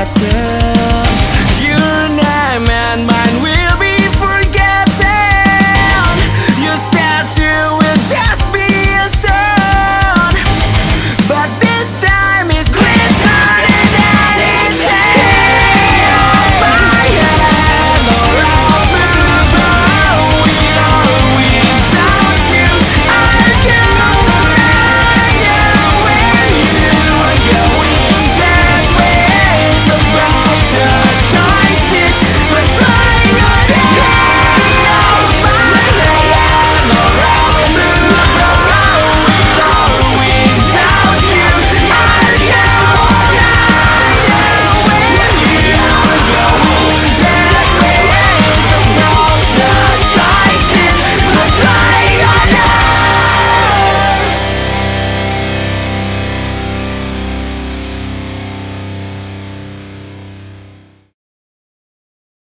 matter